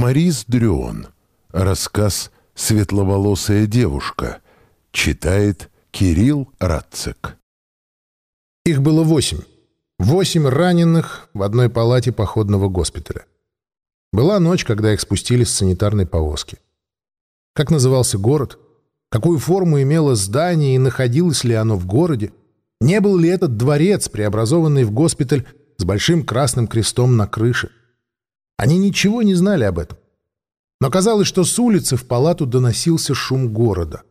Марис Дрюон. Рассказ «Светловолосая девушка». Читает Кирилл Радцик. Их было восемь. Восемь раненых в одной палате походного госпиталя. Была ночь, когда их спустили с санитарной повозки. Как назывался город? Какую форму имело здание и находилось ли оно в городе? Не был ли этот дворец, преобразованный в госпиталь с большим красным крестом на крыше? Они ничего не знали об этом. Но казалось, что с улицы в палату доносился шум города.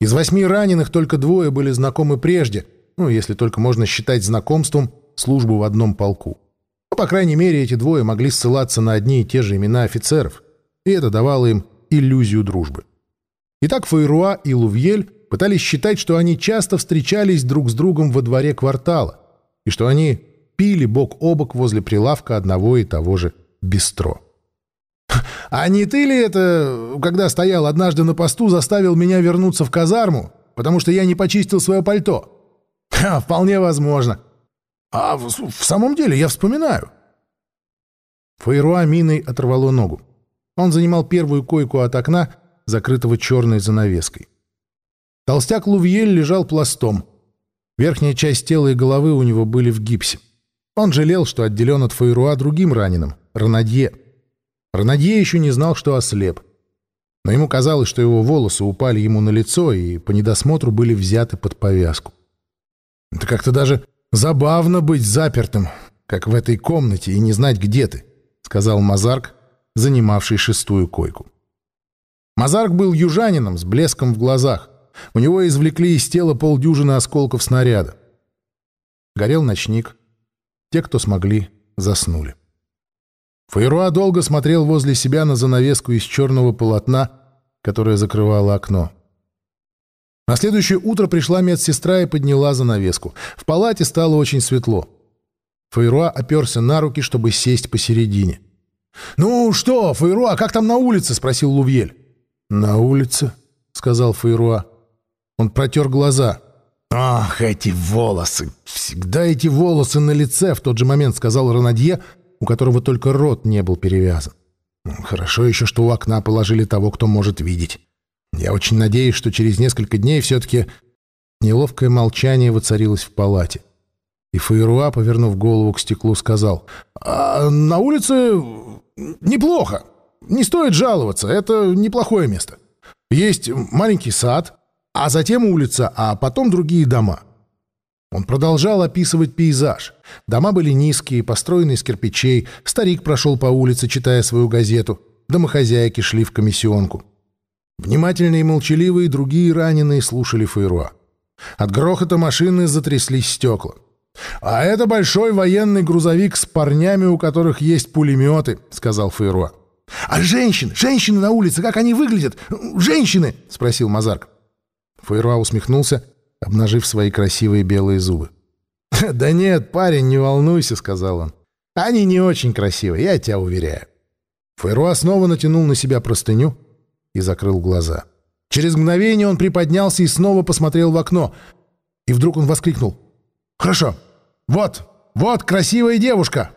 Из восьми раненых только двое были знакомы прежде, ну, если только можно считать знакомством службу в одном полку. Но, по крайней мере, эти двое могли ссылаться на одни и те же имена офицеров, и это давало им иллюзию дружбы. Итак, Фейруа и Лувьель пытались считать, что они часто встречались друг с другом во дворе квартала, и что они пили бок о бок возле прилавка одного и того же бистро. «А не ты ли это, когда стоял однажды на посту, заставил меня вернуться в казарму, потому что я не почистил свое пальто?» Ха, «Вполне возможно. А в, в самом деле я вспоминаю». Фейруа миной оторвало ногу. Он занимал первую койку от окна, закрытого черной занавеской. Толстяк Лувьель лежал пластом. Верхняя часть тела и головы у него были в гипсе. Он жалел, что отделен от Фейруа другим раненым, Ранадье. Ранадье еще не знал, что ослеп. Но ему казалось, что его волосы упали ему на лицо и по недосмотру были взяты под повязку. Это как-то даже забавно быть запертым, как в этой комнате, и не знать, где ты, сказал Мазарк, занимавший шестую койку. Мазарк был южанином с блеском в глазах. У него извлекли из тела полдюжины осколков снаряда. Горел ночник. Те, кто смогли, заснули. Фейруа долго смотрел возле себя на занавеску из черного полотна, которая закрывала окно. На следующее утро пришла медсестра и подняла занавеску. В палате стало очень светло. Фейруа оперся на руки, чтобы сесть посередине. «Ну что, Фейруа, как там на улице?» — спросил Лувьель. «На улице?» — сказал Фейруа. Он протер глаза. «Ах, эти волосы! Всегда эти волосы на лице!» — в тот же момент сказал Ронадье, у которого только рот не был перевязан. Хорошо еще, что у окна положили того, кто может видеть. Я очень надеюсь, что через несколько дней все-таки неловкое молчание воцарилось в палате. И Фаеруа, повернув голову к стеклу, сказал, «А на улице неплохо. Не стоит жаловаться, это неплохое место. Есть маленький сад, а затем улица, а потом другие дома. Он продолжал описывать пейзаж. Дома были низкие, построены из кирпичей. Старик прошел по улице, читая свою газету. Домохозяйки шли в комиссионку. Внимательные и молчаливые другие раненые слушали Фейруа. От грохота машины затряслись стекла. «А это большой военный грузовик с парнями, у которых есть пулеметы», — сказал Фейруа. «А женщины? Женщины на улице, как они выглядят? Женщины!» — спросил Мазарк. Фейруа усмехнулся обнажив свои красивые белые зубы. «Да нет, парень, не волнуйся», — сказал он. «Они не очень красивые, я тебя уверяю». Фейруа снова натянул на себя простыню и закрыл глаза. Через мгновение он приподнялся и снова посмотрел в окно. И вдруг он воскликнул. «Хорошо. Вот, вот красивая девушка!»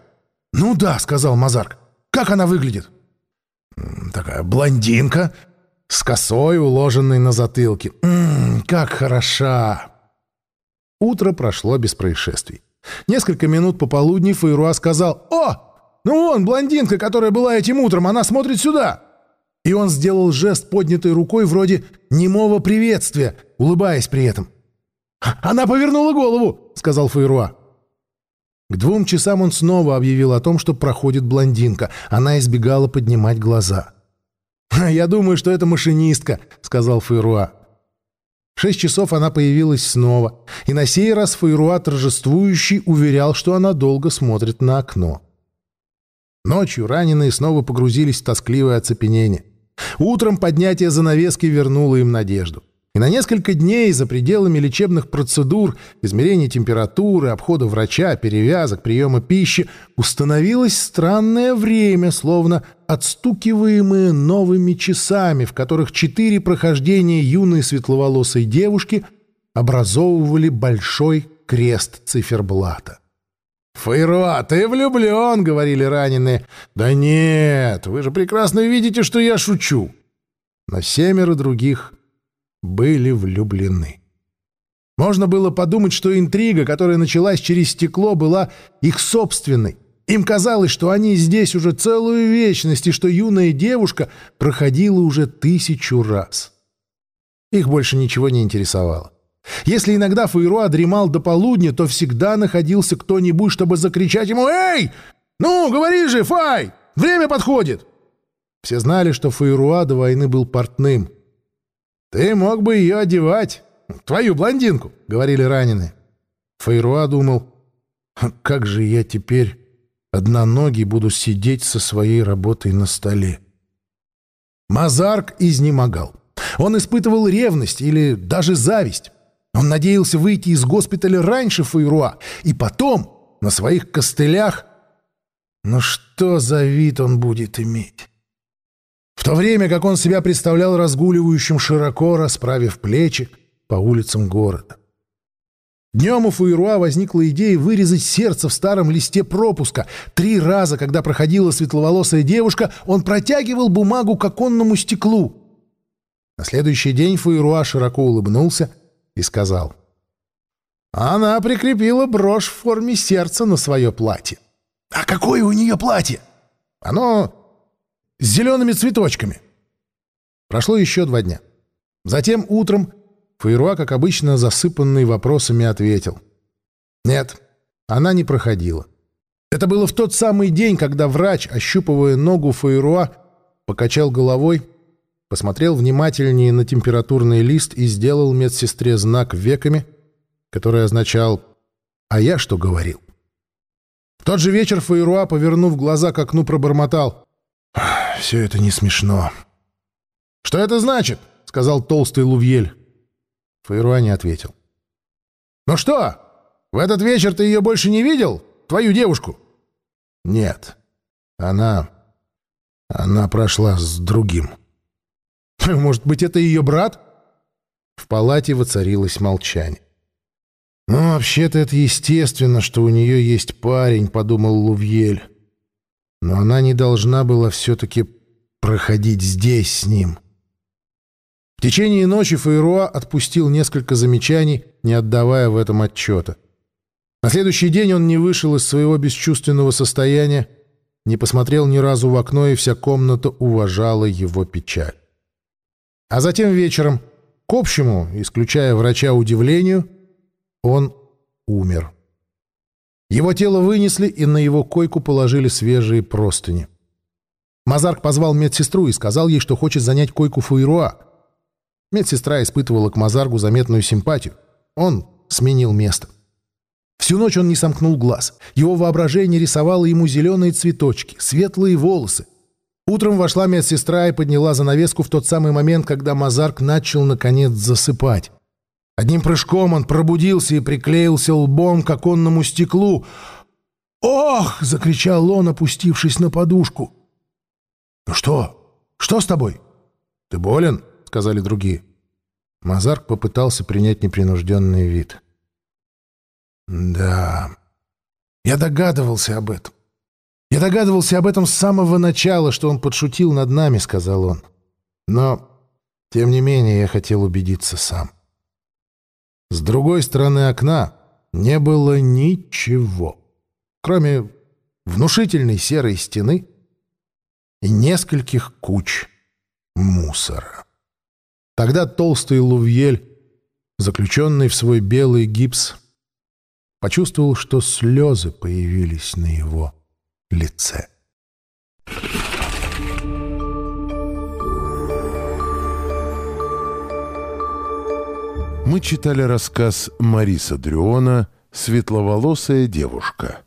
«Ну да», — сказал Мазарк. «Как она выглядит?» «Такая блондинка, с косой, уложенной на затылке. Ммм, как хороша!» Утро прошло без происшествий. Несколько минут пополудни Фейруа сказал «О, ну вон блондинка, которая была этим утром, она смотрит сюда!» И он сделал жест поднятой рукой вроде немого приветствия, улыбаясь при этом. «Она повернула голову!» — сказал Фейруа. К двум часам он снова объявил о том, что проходит блондинка. Она избегала поднимать глаза. «Я думаю, что это машинистка», — сказал Фейруа. В шесть часов она появилась снова, и на сей раз Фейруа торжествующий уверял, что она долго смотрит на окно. Ночью раненые снова погрузились в тоскливое оцепенение. Утром поднятие занавески вернуло им надежду. И на несколько дней за пределами лечебных процедур, измерения температуры, обхода врача, перевязок, приема пищи установилось странное время, словно отстукиваемое новыми часами, в которых четыре прохождения юной светловолосой девушки образовывали большой крест циферблата. «Фейруа, ты влюблен!» — говорили раненые. «Да нет, вы же прекрасно видите, что я шучу!» Но семеро других были влюблены. Можно было подумать, что интрига, которая началась через стекло, была их собственной. Им казалось, что они здесь уже целую вечность, и что юная девушка проходила уже тысячу раз. Их больше ничего не интересовало. Если иногда Фейруа дремал до полудня, то всегда находился кто-нибудь, чтобы закричать ему «Эй! Ну, говори же, Фай! Время подходит!» Все знали, что Фейруа до войны был портным. «Ты мог бы ее одевать, твою блондинку», — говорили раненые. Фейруа думал, «Как же я теперь одноногий буду сидеть со своей работой на столе?» Мазарк изнемогал. Он испытывал ревность или даже зависть. Он надеялся выйти из госпиталя раньше Фейруа и потом на своих костылях... Но что за вид он будет иметь? В то время как он себя представлял разгуливающим широко, расправив плечи по улицам города. Днем у Фуеруа возникла идея вырезать сердце в старом листе пропуска. Три раза, когда проходила светловолосая девушка, он протягивал бумагу к оконному стеклу. На следующий день Фуеруа широко улыбнулся — и сказал. «Она прикрепила брошь в форме сердца на свое платье». «А какое у нее платье?» «Оно с зелеными цветочками». Прошло еще два дня. Затем утром Фейруа, как обычно, засыпанный вопросами, ответил. «Нет, она не проходила». Это было в тот самый день, когда врач, ощупывая ногу Фейруа, покачал головой посмотрел внимательнее на температурный лист и сделал медсестре знак веками, который означал «А я что говорил?». В тот же вечер Фаеруа, повернув глаза к окну, пробормотал «Все это не смешно». «Что это значит?» — сказал толстый Лувьель. Фаеруа не ответил. «Ну что, в этот вечер ты ее больше не видел? Твою девушку?» «Нет. Она... она прошла с другим». Может быть, это ее брат?» В палате воцарилось молчание. «Ну, вообще-то это естественно, что у нее есть парень», — подумал Лувьель. «Но она не должна была все-таки проходить здесь с ним». В течение ночи Фейруа отпустил несколько замечаний, не отдавая в этом отчета. На следующий день он не вышел из своего бесчувственного состояния, не посмотрел ни разу в окно, и вся комната уважала его печаль. А затем вечером, к общему, исключая врача удивлению, он умер. Его тело вынесли, и на его койку положили свежие простыни. Мазарк позвал медсестру и сказал ей, что хочет занять койку Фуируа. Медсестра испытывала к Мазаргу заметную симпатию. Он сменил место. Всю ночь он не сомкнул глаз. Его воображение рисовало ему зеленые цветочки, светлые волосы, Утром вошла медсестра и подняла занавеску в тот самый момент, когда Мазарк начал, наконец, засыпать. Одним прыжком он пробудился и приклеился лбом к оконному стеклу. «Ох!» — закричал он, опустившись на подушку. «Ну что? Что с тобой?» «Ты болен?» — сказали другие. Мазарк попытался принять непринужденный вид. «Да, я догадывался об этом. «Я догадывался об этом с самого начала, что он подшутил над нами», — сказал он. «Но, тем не менее, я хотел убедиться сам». С другой стороны окна не было ничего, кроме внушительной серой стены и нескольких куч мусора. Тогда толстый Лувьель, заключенный в свой белый гипс, почувствовал, что слезы появились на его лице. Мы читали рассказ Мариса Дрюона «Светловолосая девушка».